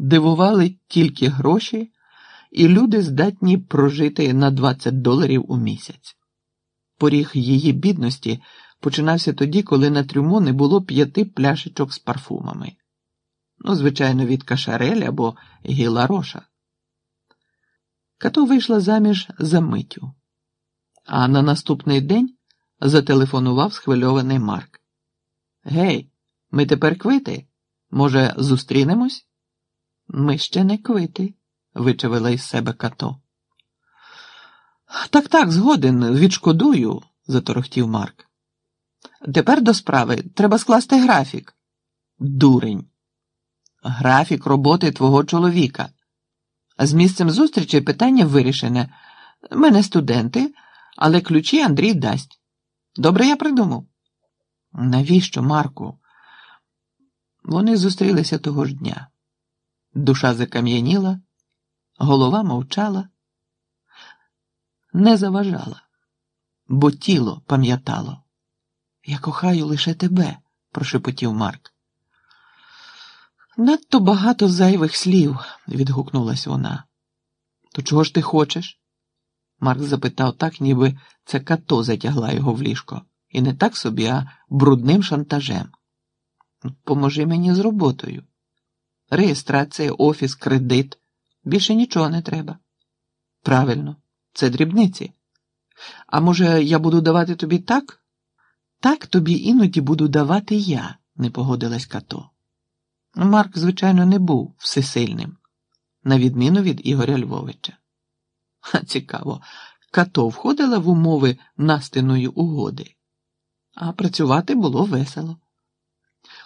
дивували тільки гроші, і люди здатні прожити на 20 доларів у місяць. Поріг її бідності починався тоді, коли на трюмо не було п'яти пляшечок з парфумами. Ну, звичайно, від Кашарель або Гіла Роша. Като вийшла заміж за миттю, а на наступний день зателефонував схвильований Марк. Гей, ми тепер квити? Може, зустрінемось? Ми ще не квити, вичавила із себе като. Так, так, згоден, відшкодую, заторохтів Марк. Тепер до справи треба скласти графік. Дурень. Графік роботи твого чоловіка. З місцем зустрічі питання вирішене. Ми не студенти, але ключі Андрій дасть. Добре я придумав. Навіщо, Марку? Вони зустрілися того ж дня. Душа закам'яніла, голова мовчала, не заважала, бо тіло пам'ятало. Я кохаю лише тебе, прошепотів Марк. Надто багато зайвих слів, відгукнулась вона. То чого ж ти хочеш? Марк запитав так, ніби це като затягла його в ліжко, і не так собі, а брудним шантажем. Поможи мені з роботою. Реєстрація, офіс, кредит. Більше нічого не треба. Правильно, це дрібниці. А може, я буду давати тобі так? Так тобі іноді буду давати я, не погодилась като. Марк, звичайно, не був всесильним, на відміну від Ігоря Львовича. Ха, цікаво, като входила в умови настиної угоди, а працювати було весело.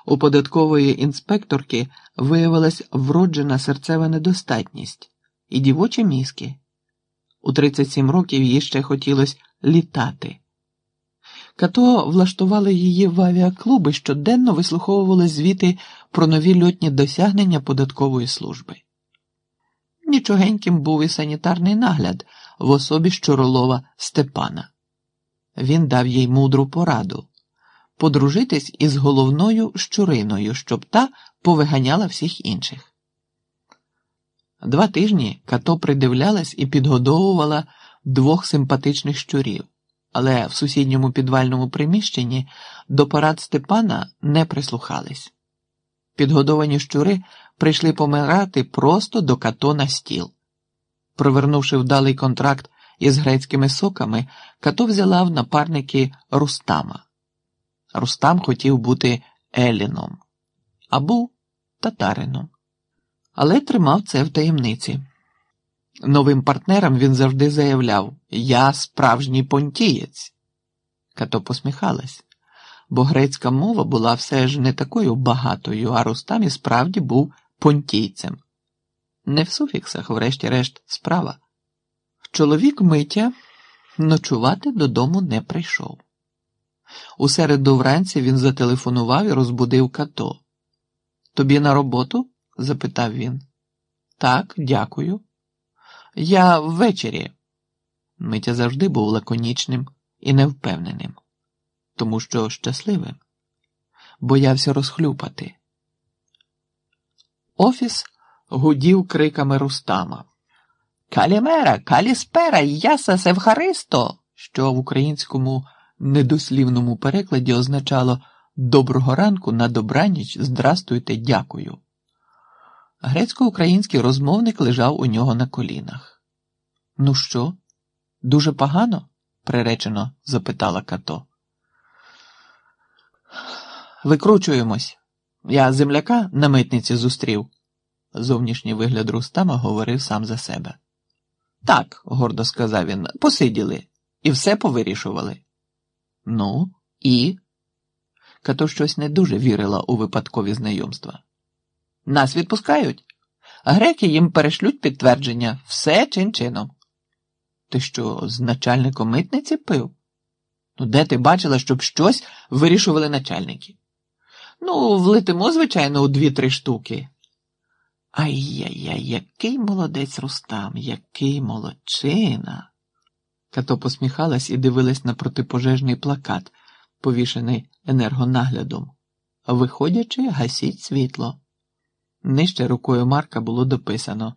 У податкової інспекторки виявилась вроджена серцева недостатність і дівочі мізки. У 37 років їй ще хотілося літати. Като влаштували її в авіаклуби, щоденно вислуховували звіти про нові льотні досягнення податкової служби. Нічогеньким був і санітарний нагляд в особі Щоролова Степана. Він дав їй мудру пораду подружитись із головною щуриною, щоб та повиганяла всіх інших. Два тижні като придивлялась і підгодовувала двох симпатичних щурів, але в сусідньому підвальному приміщенні до порад Степана не прислухались. Підгодовані щури прийшли помирати просто до като на стіл. Провернувши вдалий контракт із грецькими соками, като взяла в напарники Рустама. Рустам хотів бути Еліном, а був татарином, але тримав це в таємниці. Новим партнерам він завжди заявляв Я справжній понтієць. Като посміхалась, бо грецька мова була все ж не такою багатою, а Рустам і справді був понтійцем. Не в суфіксах, врешті-решт, справа. Чоловік Митя ночувати додому не прийшов. У середу вранці він зателефонував і розбудив като. Тобі на роботу? запитав він. Так, дякую. Я ввечері. Митя завжди був лаконічним і невпевненим, тому що щасливим, боявся розхлюпати. Офіс гудів криками Рустама. Калімера, каліспера, яса Севхаристо, що в українському недослівному перекладі означало Доброго ранку на добраніч, здрастуйте, дякую. Грецько-український розмовник лежав у нього на колінах. Ну що, дуже погано? приречено запитала като. Викручуємось. Я земляка на митниці зустрів. Зовнішній вигляд Рустама говорив сам за себе. Так, гордо сказав він, посиділи і все повирішували. Ну, і? Като щось не дуже вірила у випадкові знайомства. Нас відпускають, а греки їм перешлють підтвердження все чин-чином. Ти що, з начальником митниці пив? Ну, де ти бачила, щоб щось вирішували начальники? Ну, влетимо, звичайно, у дві-три штуки. Ай-яй-яй, який молодець Рустам, який молодчина. Като посміхалась і дивилась на протипожежний плакат, повішений енергонаглядом. Виходячи, гасіть світло. Нижче рукою Марка було дописано